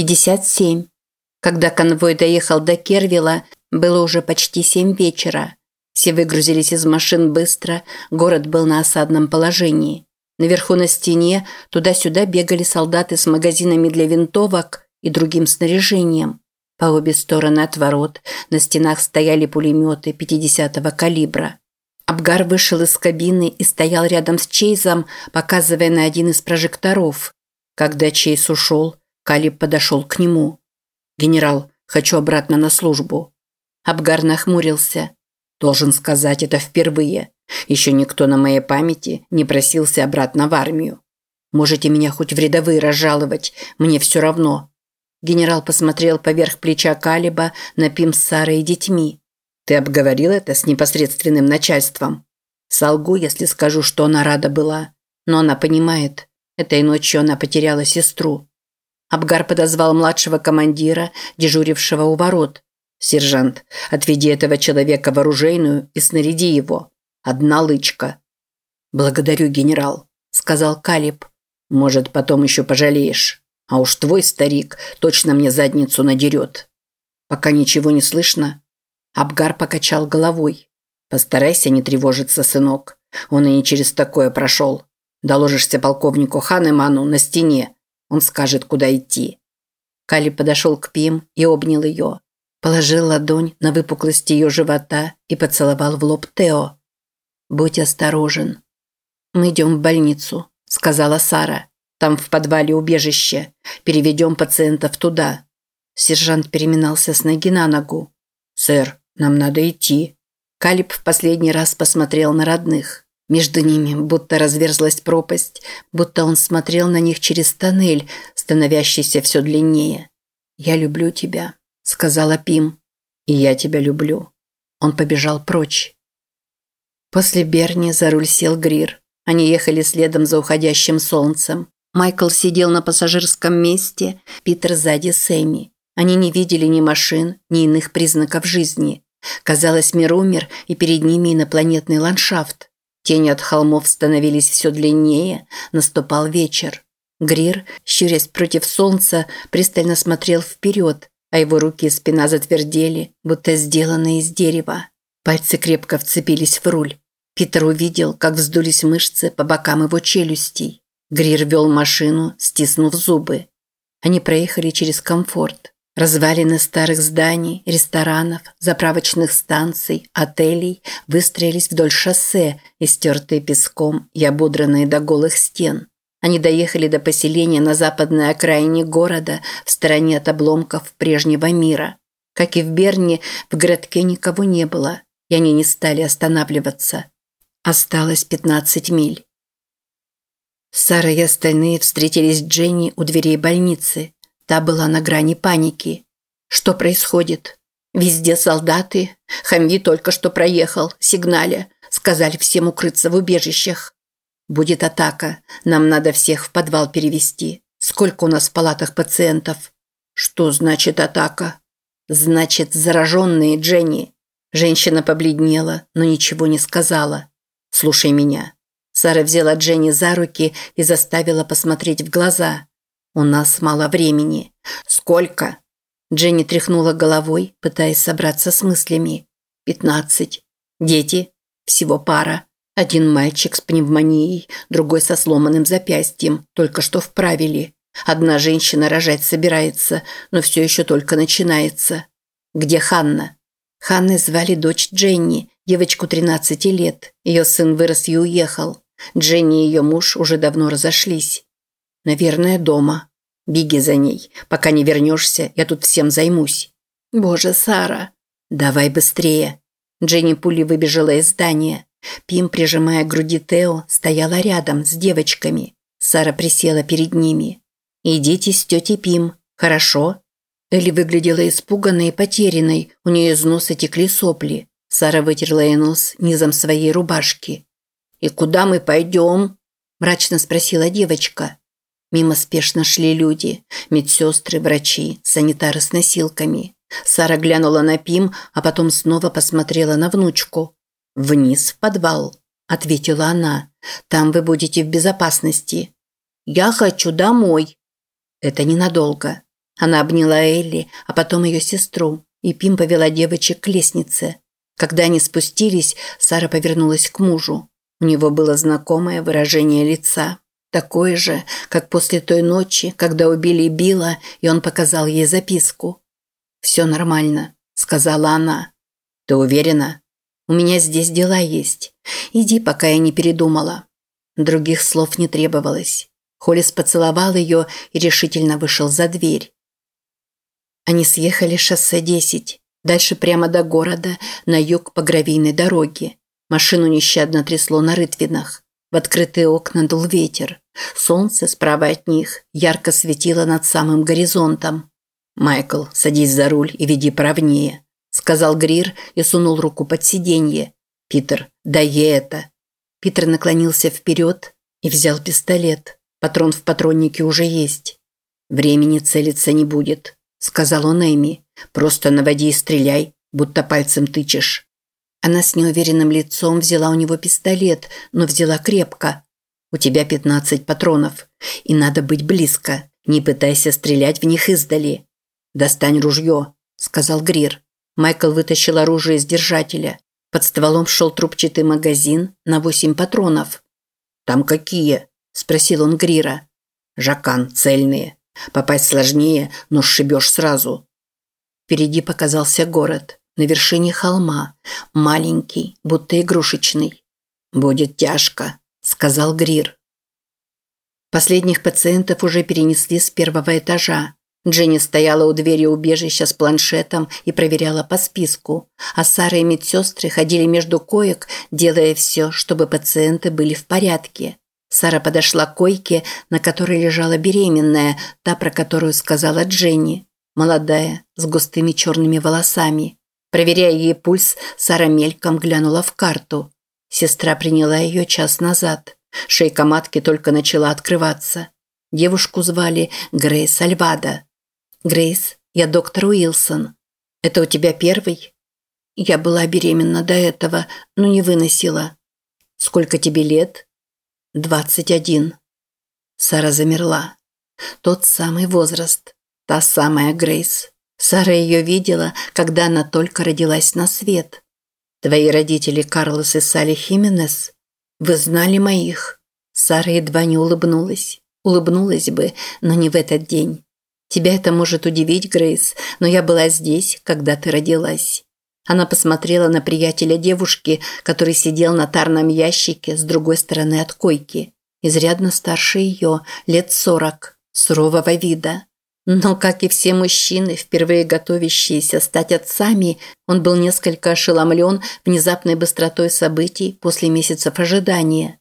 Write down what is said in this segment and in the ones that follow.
57. Когда конвой доехал до Кервилла, было уже почти семь вечера. Все выгрузились из машин быстро, город был на осадном положении. Наверху на стене туда-сюда бегали солдаты с магазинами для винтовок и другим снаряжением. По обе стороны от ворот на стенах стояли пулеметы 50-го калибра. Абгар вышел из кабины и стоял рядом с Чейзом, показывая на один из прожекторов. Когда Чейз ушел, Калиб подошел к нему. «Генерал, хочу обратно на службу». Абгар нахмурился. «Должен сказать, это впервые. Еще никто на моей памяти не просился обратно в армию. Можете меня хоть в рядовые разжаловать, мне все равно». Генерал посмотрел поверх плеча Калиба на Пим с Сарой и детьми. «Ты обговорил это с непосредственным начальством?» «Солгу, если скажу, что она рада была. Но она понимает. Этой ночью она потеряла сестру. Абгар подозвал младшего командира, дежурившего у ворот. «Сержант, отведи этого человека в оружейную и снаряди его. Одна лычка». «Благодарю, генерал», – сказал Калиб. «Может, потом еще пожалеешь. А уж твой старик точно мне задницу надерет». «Пока ничего не слышно». Абгар покачал головой. «Постарайся не тревожиться, сынок. Он и не через такое прошел. Доложишься полковнику Ханеману на стене, он скажет, куда идти. Кали подошел к Пим и обнял ее. Положил ладонь на выпуклость ее живота и поцеловал в лоб Тео. «Будь осторожен». «Мы идем в больницу», – сказала Сара. «Там в подвале убежище. Переведем пациентов туда». Сержант переминался с ноги на ногу. «Сэр, нам надо идти». Калиб в последний раз посмотрел на родных. Между ними будто разверзлась пропасть, будто он смотрел на них через тоннель, становящийся все длиннее. «Я люблю тебя», – сказала Пим. «И я тебя люблю». Он побежал прочь. После Берни за руль сел Грир. Они ехали следом за уходящим солнцем. Майкл сидел на пассажирском месте, Питер сзади Сэмми. Они не видели ни машин, ни иных признаков жизни. Казалось, мир умер, и перед ними инопланетный ландшафт. Тени от холмов становились все длиннее, наступал вечер. Грир, щурясь против солнца, пристально смотрел вперед, а его руки и спина затвердели, будто сделанные из дерева. Пальцы крепко вцепились в руль. Питер увидел, как вздулись мышцы по бокам его челюстей. Грир вел машину, стиснув зубы. Они проехали через комфорт. Развалины старых зданий, ресторанов, заправочных станций, отелей выстроились вдоль шоссе, истертые песком и ободранные до голых стен. Они доехали до поселения на западной окраине города, в стороне от обломков прежнего мира. Как и в Берне, в городке никого не было, и они не стали останавливаться. Осталось 15 миль. Сара и остальные встретились с Дженни у дверей больницы. Та была на грани паники. Что происходит? Везде солдаты. Хамви только что проехал, сигналя. Сказали всем укрыться в убежищах. Будет атака. Нам надо всех в подвал перевести. Сколько у нас в палатах пациентов? Что значит атака? Значит, зараженные, Дженни. Женщина побледнела, но ничего не сказала. Слушай меня. Сара взяла Дженни за руки и заставила посмотреть в глаза. «У нас мало времени». «Сколько?» Дженни тряхнула головой, пытаясь собраться с мыслями. «Пятнадцать. Дети? Всего пара. Один мальчик с пневмонией, другой со сломанным запястьем, только что вправили. Одна женщина рожать собирается, но все еще только начинается. Где Ханна?» Ханной звали дочь Дженни, девочку 13 лет. Ее сын вырос и уехал. Дженни и ее муж уже давно разошлись. Наверное, дома. Беги за ней. Пока не вернешься, я тут всем займусь. Боже, Сара. Давай быстрее. Дженни пулей выбежала из здания. Пим, прижимая к груди Тео, стояла рядом с девочками. Сара присела перед ними. «Идите с тетей Пим, хорошо?» Элли выглядела испуганной и потерянной, у нее из носа текли сопли. Сара вытерла ей нос низом своей рубашки. «И куда мы пойдем?» – мрачно спросила девочка. Мимо спешно шли люди – медсестры, врачи, санитары с носилками. Сара глянула на Пим, а потом снова посмотрела на внучку. «Вниз в подвал», – ответила она. «Там вы будете в безопасности». «Я хочу домой». «Это ненадолго». Она обняла Элли, а потом ее сестру, и Пим повела девочек к лестнице. Когда они спустились, Сара повернулась к мужу. У него было знакомое выражение лица. Такое же, как после той ночи, когда убили Билла, и он показал ей записку. «Все нормально», – сказала она. «Ты уверена?» «У меня здесь дела есть. Иди, пока я не передумала». Других слов не требовалось. Холлис поцеловал ее и решительно вышел за дверь. Они съехали шоссе 10, дальше прямо до города, на юг по гравийной дороге. Машину нещадно трясло на рытвинах. В открытые окна дул ветер. Солнце справа от них ярко светило над самым горизонтом. «Майкл, садись за руль и веди правнее», – сказал Грир и сунул руку под сиденье. «Питер, дай ей это». Питер наклонился вперед и взял пистолет. Патрон в патроннике уже есть. «Времени целиться не будет», – сказал он Эми. «Просто наводи и стреляй, будто пальцем тычешь». Она с неуверенным лицом взяла у него пистолет, но взяла крепко. «У тебя 15 патронов, и надо быть близко. Не пытайся стрелять в них издали». «Достань ружье», – сказал Грир. Майкл вытащил оружие из держателя. Под стволом шел трубчатый магазин на 8 патронов. «Там какие?» – спросил он Грира. «Жакан, цельные. Попасть сложнее, но сшибешь сразу». Впереди показался город на вершине холма, маленький, будто игрушечный. «Будет тяжко», – сказал Грир. Последних пациентов уже перенесли с первого этажа. Дженни стояла у двери убежища с планшетом и проверяла по списку, а Сара и медсестры ходили между коек, делая все, чтобы пациенты были в порядке. Сара подошла к койке, на которой лежала беременная, та, про которую сказала Дженни. Молодая, с густыми черными волосами. Проверяя ей пульс, Сара мельком глянула в карту. Сестра приняла ее час назад. Шейка матки только начала открываться. Девушку звали Грейс Альвада. «Грейс, я доктор Уилсон. Это у тебя первый?» «Я была беременна до этого, но не выносила». «Сколько тебе лет?» «Двадцать один». Сара замерла. Тот самый возраст. Та самая Грейс. Сара ее видела, когда она только родилась на свет. Твои родители Карлос и Салли Хименес? Вы знали моих? Сара едва не улыбнулась. Улыбнулась бы, но не в этот день. Тебя это может удивить, Грейс, но я была здесь, когда ты родилась. Она посмотрела на приятеля девушки, который сидел на тарном ящике с другой стороны от койки. Изрядно старше ее, лет сорок, сурового вида. Но, как и все мужчины, впервые готовящиеся стать отцами, он был несколько ошеломлен внезапной быстротой событий после месяцев ожидания.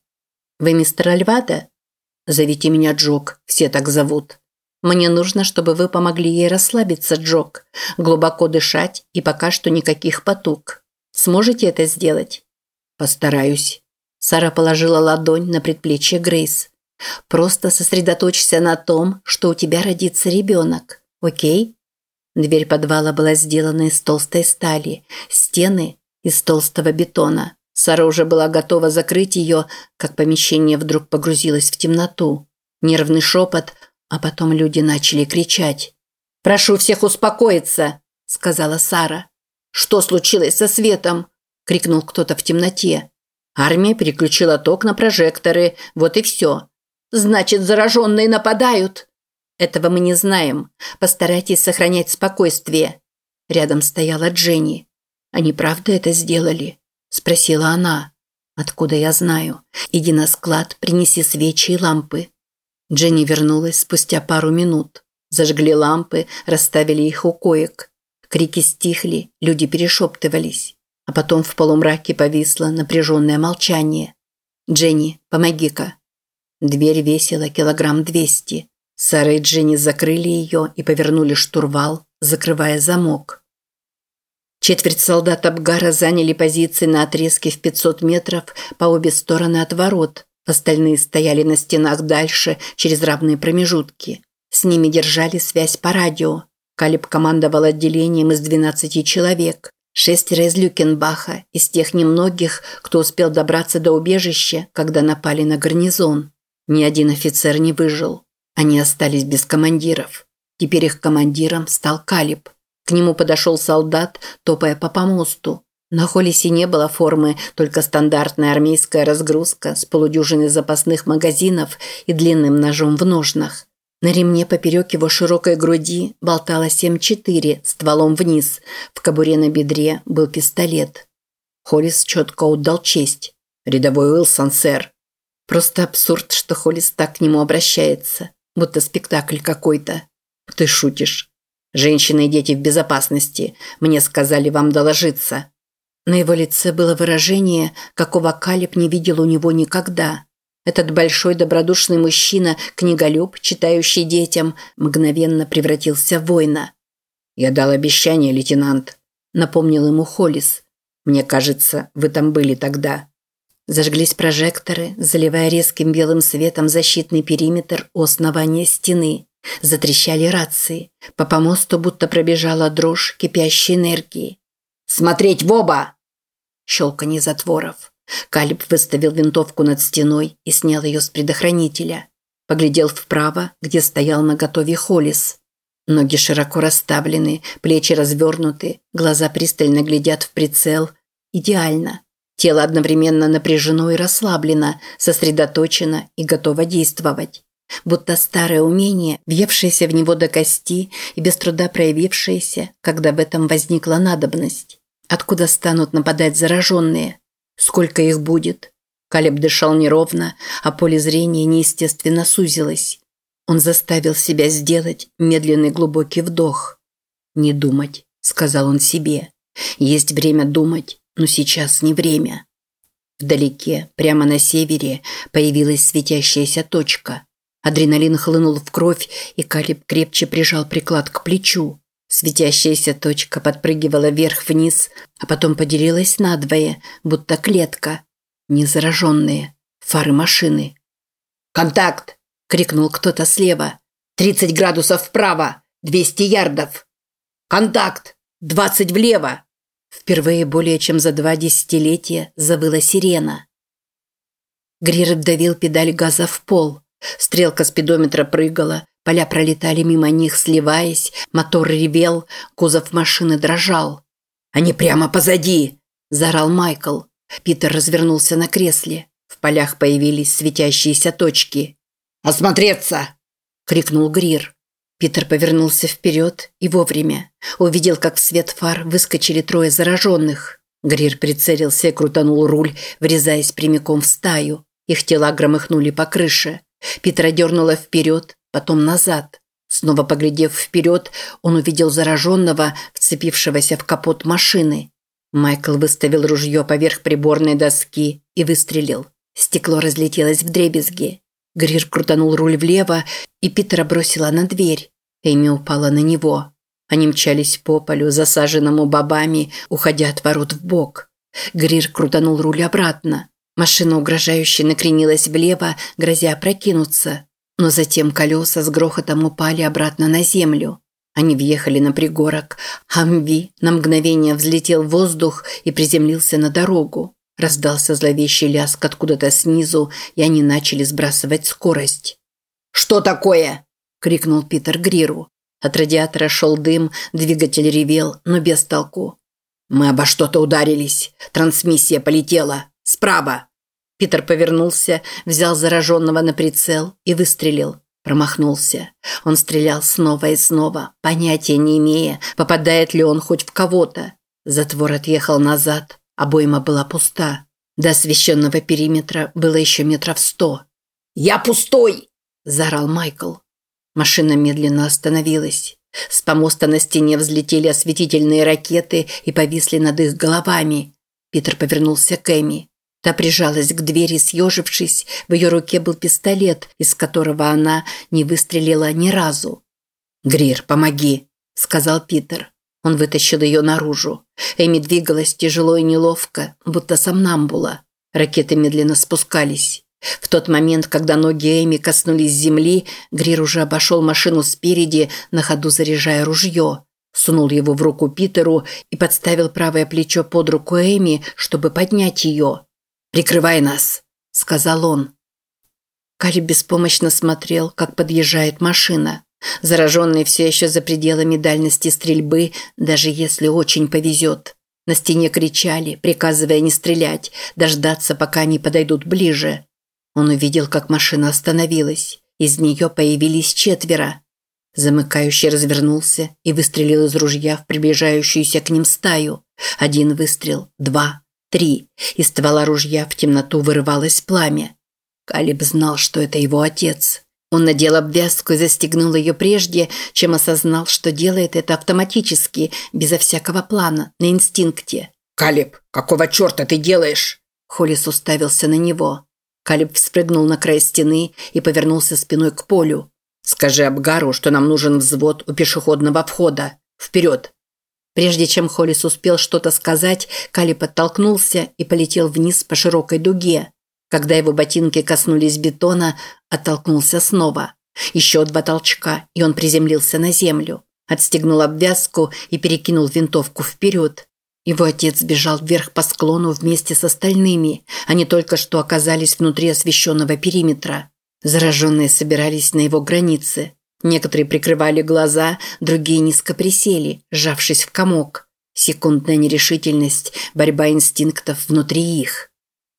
«Вы мистер Альвада?» «Зовите меня Джок, все так зовут». «Мне нужно, чтобы вы помогли ей расслабиться, Джок, глубоко дышать и пока что никаких потуг. Сможете это сделать?» «Постараюсь». Сара положила ладонь на предплечье Грейс. Просто сосредоточься на том, что у тебя родится ребенок, окей? Дверь подвала была сделана из толстой стали, стены из толстого бетона. Сара уже была готова закрыть ее, как помещение вдруг погрузилось в темноту. Нервный шепот, а потом люди начали кричать. «Прошу всех успокоиться», – сказала Сара. «Что случилось со светом?» – крикнул кто-то в темноте. Армия переключила ток на прожекторы, вот и все. Значит, зараженные нападают. Этого мы не знаем. Постарайтесь сохранять спокойствие. Рядом стояла Дженни. Они правда это сделали? Спросила она. Откуда я знаю? Иди на склад, принеси свечи и лампы. Дженни вернулась спустя пару минут. Зажгли лампы, расставили их у коек. Крики стихли, люди перешептывались. А потом в полумраке повисло напряженное молчание. «Дженни, помоги-ка», Дверь весила килограмм двести. Сара и Дженни закрыли ее и повернули штурвал, закрывая замок. Четверть солдат Абгара заняли позиции на отрезке в 500 метров по обе стороны от ворот. Остальные стояли на стенах дальше, через равные промежутки. С ними держали связь по радио. Калиб командовал отделением из 12 человек. Шестеро из Люкенбаха, из тех немногих, кто успел добраться до убежища, когда напали на гарнизон. Ни один офицер не выжил. Они остались без командиров. Теперь их командиром стал Калиб. К нему подошел солдат, топая по помосту. На Холисе не было формы, только стандартная армейская разгрузка с полудюжиной запасных магазинов и длинным ножом в ножнах. На ремне поперек его широкой груди болталась М4 стволом вниз. В кобуре на бедре был пистолет. Холлис четко отдал честь. «Рядовой Уилсон, сэр». Просто абсурд, что Холлис так к нему обращается. Будто спектакль какой-то. Ты шутишь. Женщины и дети в безопасности. Мне сказали вам доложиться. На его лице было выражение, какого Калиб не видел у него никогда. Этот большой добродушный мужчина, книголюб, читающий детям, мгновенно превратился в воина. «Я дал обещание, лейтенант», – напомнил ему Холлис. «Мне кажется, вы там были тогда». Зажглись прожекторы, заливая резким белым светом защитный периметр у основания стены. Затрещали рации. По помосту будто пробежала дрожь кипящей энергии. «Смотреть в оба!» Щелканье затворов. Калиб выставил винтовку над стеной и снял ее с предохранителя. Поглядел вправо, где стоял наготове Холлис. Ноги широко расставлены, плечи развернуты, глаза пристально глядят в прицел. Идеально. Тело одновременно напряжено и расслаблено, сосредоточено и готово действовать. Будто старое умение, въевшееся в него до кости и без труда проявившееся, когда в этом возникла надобность. Откуда станут нападать зараженные? Сколько их будет? Калеб дышал неровно, а поле зрения неестественно сузилось. Он заставил себя сделать медленный глубокий вдох. «Не думать», – сказал он себе. «Есть время думать, но сейчас не время». Вдалеке, прямо на севере, появилась светящаяся точка. Адреналин хлынул в кровь, и Калиб крепче прижал приклад к плечу. Светящаяся точка подпрыгивала вверх-вниз, а потом поделилась надвое, будто клетка. Незараженные. Фары машины. «Контакт!» – крикнул кто-то слева. «Тридцать градусов вправо! Двести ярдов!» «Контакт! Двадцать влево!» Впервые более чем за два десятилетия завыла сирена. Грир давил педаль газа в пол. Стрелка спидометра прыгала, Поля пролетали мимо них, сливаясь, мотор ревел, кузов машины дрожал. «Они прямо позади!» – заорал Майкл. Питер развернулся на кресле. В полях появились светящиеся точки. «Осмотреться!» – крикнул Грир. Питер повернулся вперед и вовремя. Увидел, как в свет фар выскочили трое зараженных. Грир прицелился и крутанул руль, врезаясь прямиком в стаю. Их тела громыхнули по крыше. Питера дернуло вперед, потом назад. Снова поглядев вперед, он увидел зараженного, вцепившегося в капот машины. Майкл выставил ружье поверх приборной доски и выстрелил. Стекло разлетелось в дребезги. Грир крутанул руль влево, и Питера бросила на дверь. Эми упала на него. Они мчались по полю, засаженному бобами, уходя от ворот в бок. Грир крутанул руль обратно. Машина угрожающе накренилась влево, грозя прокинуться. Но затем колеса с грохотом упали обратно на землю. Они въехали на пригорок. Хамви на мгновение взлетел в воздух и приземлился на дорогу. Раздался зловещий лязг откуда-то снизу, и они начали сбрасывать скорость. «Что такое?» – крикнул Питер Гриру. От радиатора шел дым, двигатель ревел, но без толку. «Мы обо что-то ударились. Трансмиссия полетела. Справа!» Питер повернулся, взял зараженного на прицел и выстрелил. Промахнулся. Он стрелял снова и снова, понятия не имея, попадает ли он хоть в кого-то. Затвор отъехал назад, обойма была пуста. До освещенного периметра было еще метров сто. «Я пустой!» – заорал Майкл. Машина медленно остановилась. С помоста на стене взлетели осветительные ракеты и повисли над их головами. Питер повернулся к Эми. Та прижалась к двери, съежившись. В ее руке был пистолет, из которого она не выстрелила ни разу. «Грир, помоги!» – сказал Питер. Он вытащил ее наружу. Эми двигалась тяжело и неловко, будто сомнамбула. Ракеты медленно спускались. В тот момент, когда ноги Эми коснулись земли, Грир уже обошел машину спереди, на ходу заряжая ружье. Сунул его в руку Питеру и подставил правое плечо под руку Эми, чтобы поднять ее. «Прикрывай нас», – сказал он. Карри беспомощно смотрел, как подъезжает машина. Зараженные все еще за пределами дальности стрельбы, даже если очень повезет. На стене кричали, приказывая не стрелять, дождаться, пока они подойдут ближе. Он увидел, как машина остановилась. Из нее появились четверо. Замыкающий развернулся и выстрелил из ружья в приближающуюся к ним стаю. Один выстрел, два, три. Из ствола ружья в темноту вырывалось пламя. Калиб знал, что это его отец. Он надел обвязку и застегнул ее прежде, чем осознал, что делает это автоматически, безо всякого плана, на инстинкте. «Калиб, какого черта ты делаешь?» Холлис уставился на него. Калиб вспрыгнул на край стены и повернулся спиной к полю. «Скажи Абгару, что нам нужен взвод у пешеходного входа. Вперед!» Прежде чем Холлис успел что-то сказать, Калиб оттолкнулся и полетел вниз по широкой дуге. Когда его ботинки коснулись бетона, оттолкнулся снова. Еще два толчка, и он приземлился на землю. Отстегнул обвязку и перекинул винтовку вперед. Его отец бежал вверх по склону вместе с остальными. Они только что оказались внутри освещенного периметра. Зараженные собирались на его границе. Некоторые прикрывали глаза, другие низко присели, сжавшись в комок. Секундная нерешительность, борьба инстинктов внутри их.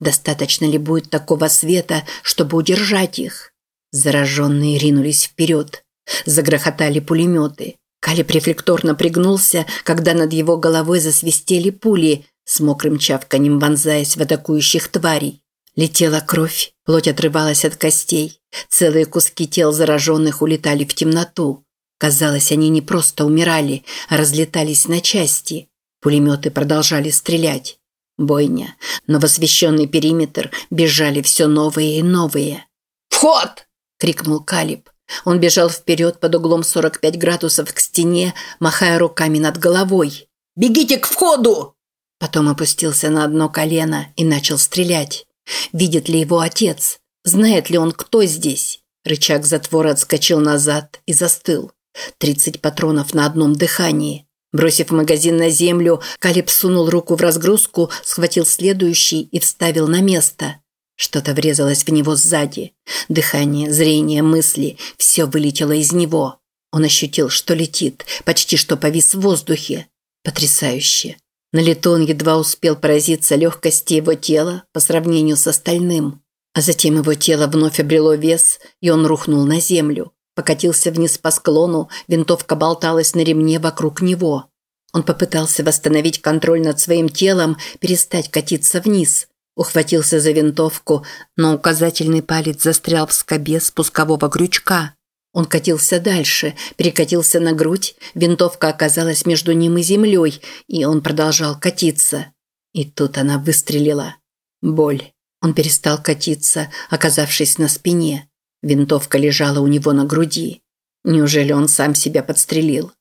Достаточно ли будет такого света, чтобы удержать их? Зараженные ринулись вперед. Загрохотали пулеметы. Калиб рефлекторно пригнулся, когда над его головой засвистели пули, с мокрым чавканем вонзаясь в атакующих тварей. Летела кровь, плоть отрывалась от костей. Целые куски тел зараженных улетали в темноту. Казалось, они не просто умирали, а разлетались на части. Пулеметы продолжали стрелять. Бойня, но в освещенный периметр бежали все новые и новые. «Вход!» – крикнул Калиб. Он бежал вперед под углом 45 градусов к стене, махая руками над головой. «Бегите к входу!» Потом опустился на одно колено и начал стрелять. Видит ли его отец? Знает ли он, кто здесь? Рычаг затвора отскочил назад и застыл. Тридцать патронов на одном дыхании. Бросив магазин на землю, Калиб сунул руку в разгрузку, схватил следующий и вставил на место. Что-то врезалось в него сзади. Дыхание, зрение, мысли – все вылетело из него. Он ощутил, что летит, почти что повис в воздухе. Потрясающе. На лету он едва успел поразиться легкости его тела по сравнению с остальным. А затем его тело вновь обрело вес, и он рухнул на землю. Покатился вниз по склону, винтовка болталась на ремне вокруг него. Он попытался восстановить контроль над своим телом, перестать катиться вниз. Ухватился за винтовку, но указательный палец застрял в скобе спускового крючка. Он катился дальше, перекатился на грудь, винтовка оказалась между ним и землей, и он продолжал катиться. И тут она выстрелила. Боль. Он перестал катиться, оказавшись на спине. Винтовка лежала у него на груди. Неужели он сам себя подстрелил?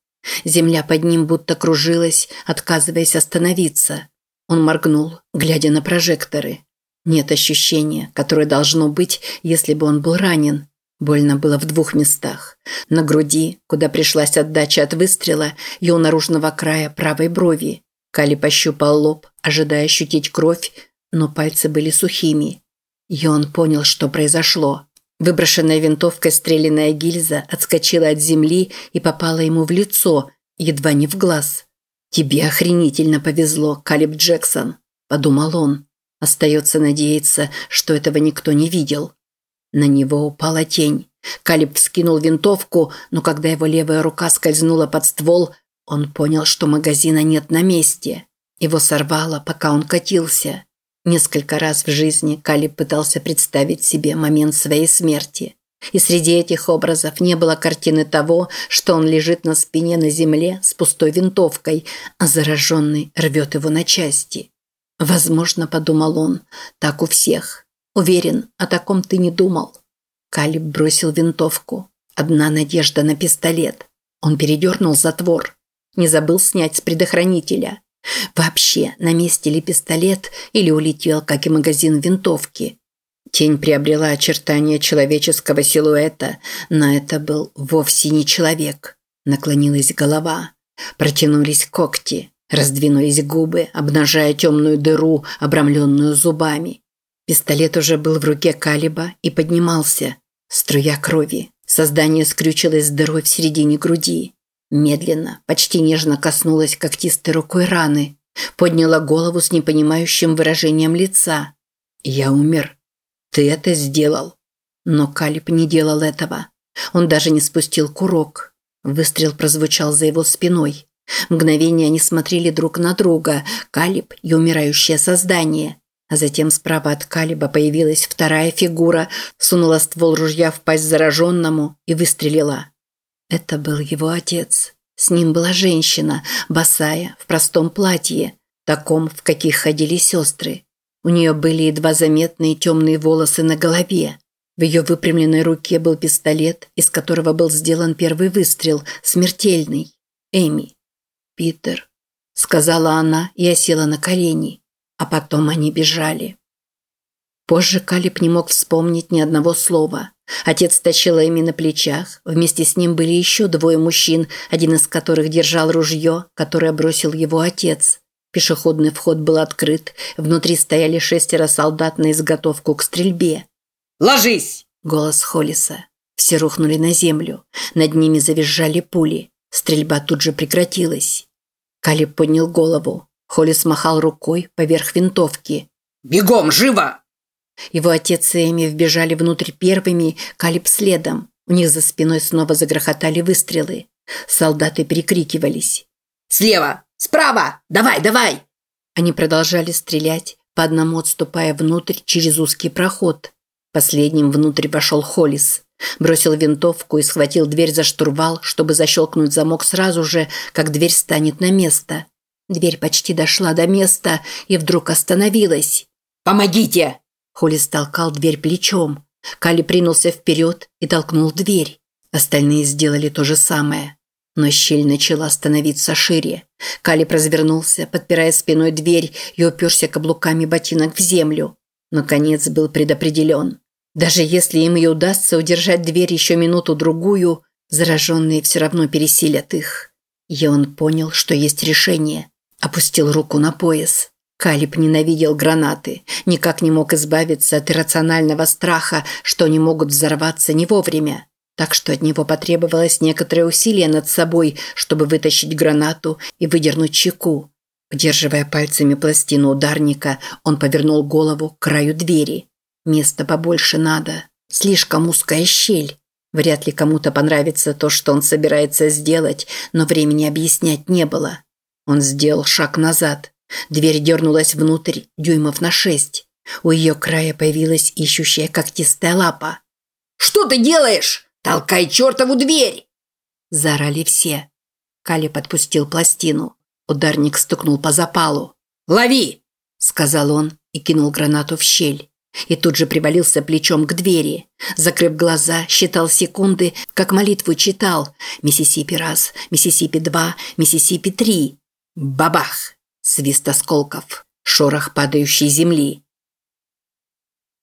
Земля под ним будто кружилась, отказываясь остановиться. Он моргнул, глядя на прожекторы. Нет ощущения, которое должно быть, если бы он был ранен. Больно было в двух местах. На груди, куда пришлась отдача от выстрела, и у наружного края правой брови. Кали пощупал лоб, ожидая ощутить кровь, но пальцы были сухими. И он понял, что произошло. Выброшенная винтовкой стрелянная гильза отскочила от земли и попала ему в лицо, едва не в глаз. «Тебе охренительно повезло, Калиб Джексон», – подумал он. Остается надеяться, что этого никто не видел. На него упала тень. Калиб вскинул винтовку, но когда его левая рука скользнула под ствол, он понял, что магазина нет на месте. Его сорвало, пока он катился. Несколько раз в жизни Калиб пытался представить себе момент своей смерти. И среди этих образов не было картины того, что он лежит на спине на земле с пустой винтовкой, а зараженный рвет его на части. Возможно, подумал он, так у всех. Уверен, о таком ты не думал. Калиб бросил винтовку. Одна надежда на пистолет. Он передернул затвор. Не забыл снять с предохранителя. Вообще, на месте ли пистолет или улетел, как и магазин винтовки. Тень приобрела очертания человеческого силуэта, но это был вовсе не человек. Наклонилась голова. Протянулись когти. Раздвинулись губы, обнажая темную дыру, обрамленную зубами. Пистолет уже был в руке Калиба и поднимался. Струя крови. Создание скрючилось с дырой в середине груди. Медленно, почти нежно коснулось когтистой рукой раны. Подняла голову с непонимающим выражением лица. «Я умер. Ты это сделал». Но Калиб не делал этого. Он даже не спустил курок. Выстрел прозвучал за его спиной. Мгновение они смотрели друг на друга, Калиб и умирающее создание. А затем справа от Калиба появилась вторая фигура, сунула ствол ружья в пасть зараженному и выстрелила. Это был его отец. С ним была женщина, босая, в простом платье, таком, в каких ходили сестры. У нее были едва заметные темные волосы на голове. В ее выпрямленной руке был пистолет, из которого был сделан первый выстрел, смертельный. Эми. «Питер», – сказала она и осела на колени. А потом они бежали. Позже Калиб не мог вспомнить ни одного слова. Отец тащил Эми на плечах. Вместе с ним были еще двое мужчин, один из которых держал ружье, которое бросил его отец. Пешеходный вход был открыт. Внутри стояли шестеро солдат на изготовку к стрельбе. «Ложись!» – голос Холлиса. Все рухнули на землю. Над ними завизжали пули. Стрельба тут же прекратилась. Калиб поднял голову. Холлис махал рукой поверх винтовки. «Бегом, живо!» Его отец и Эми вбежали внутрь первыми, Калиб следом. У них за спиной снова загрохотали выстрелы. Солдаты перекрикивались. «Слева! Справа! Давай, давай!» Они продолжали стрелять, по одному отступая внутрь через узкий проход. Последним внутрь вошел Холлис. Бросил винтовку и схватил дверь за штурвал, чтобы защелкнуть замок сразу же, как дверь станет на место. Дверь почти дошла до места и вдруг остановилась. «Помогите!» Холлис толкал дверь плечом. Кали принулся вперед и толкнул дверь. Остальные сделали то же самое. Но щель начала становиться шире. Кали развернулся, подпирая спиной дверь и уперся каблуками ботинок в землю. Но конец был предопределен. Даже если им и удастся удержать дверь еще минуту-другую, зараженные все равно пересилят их. И он понял, что есть решение. Опустил руку на пояс. Калиб ненавидел гранаты, никак не мог избавиться от иррационального страха, что они могут взорваться не вовремя. Так что от него потребовалось некоторое усилие над собой, чтобы вытащить гранату и выдернуть чеку. Удерживая пальцами пластину ударника, он повернул голову к краю двери. Места побольше надо. Слишком узкая щель. Вряд ли кому-то понравится то, что он собирается сделать, но времени объяснять не было. Он сделал шаг назад. Дверь дернулась внутрь, дюймов на шесть. У ее края появилась ищущая когтистая лапа. «Что ты делаешь? Толкай чертову дверь!» Заорали все. Кали подпустил пластину. Ударник стукнул по запалу. «Лови!» – сказал он и кинул гранату в щель. И тут же привалился плечом к двери. Закрыв глаза, считал секунды, как молитву читал. Миссисипи раз, Миссисипи два, Миссисипи три. Бабах! Свист осколков. Шорох падающей земли.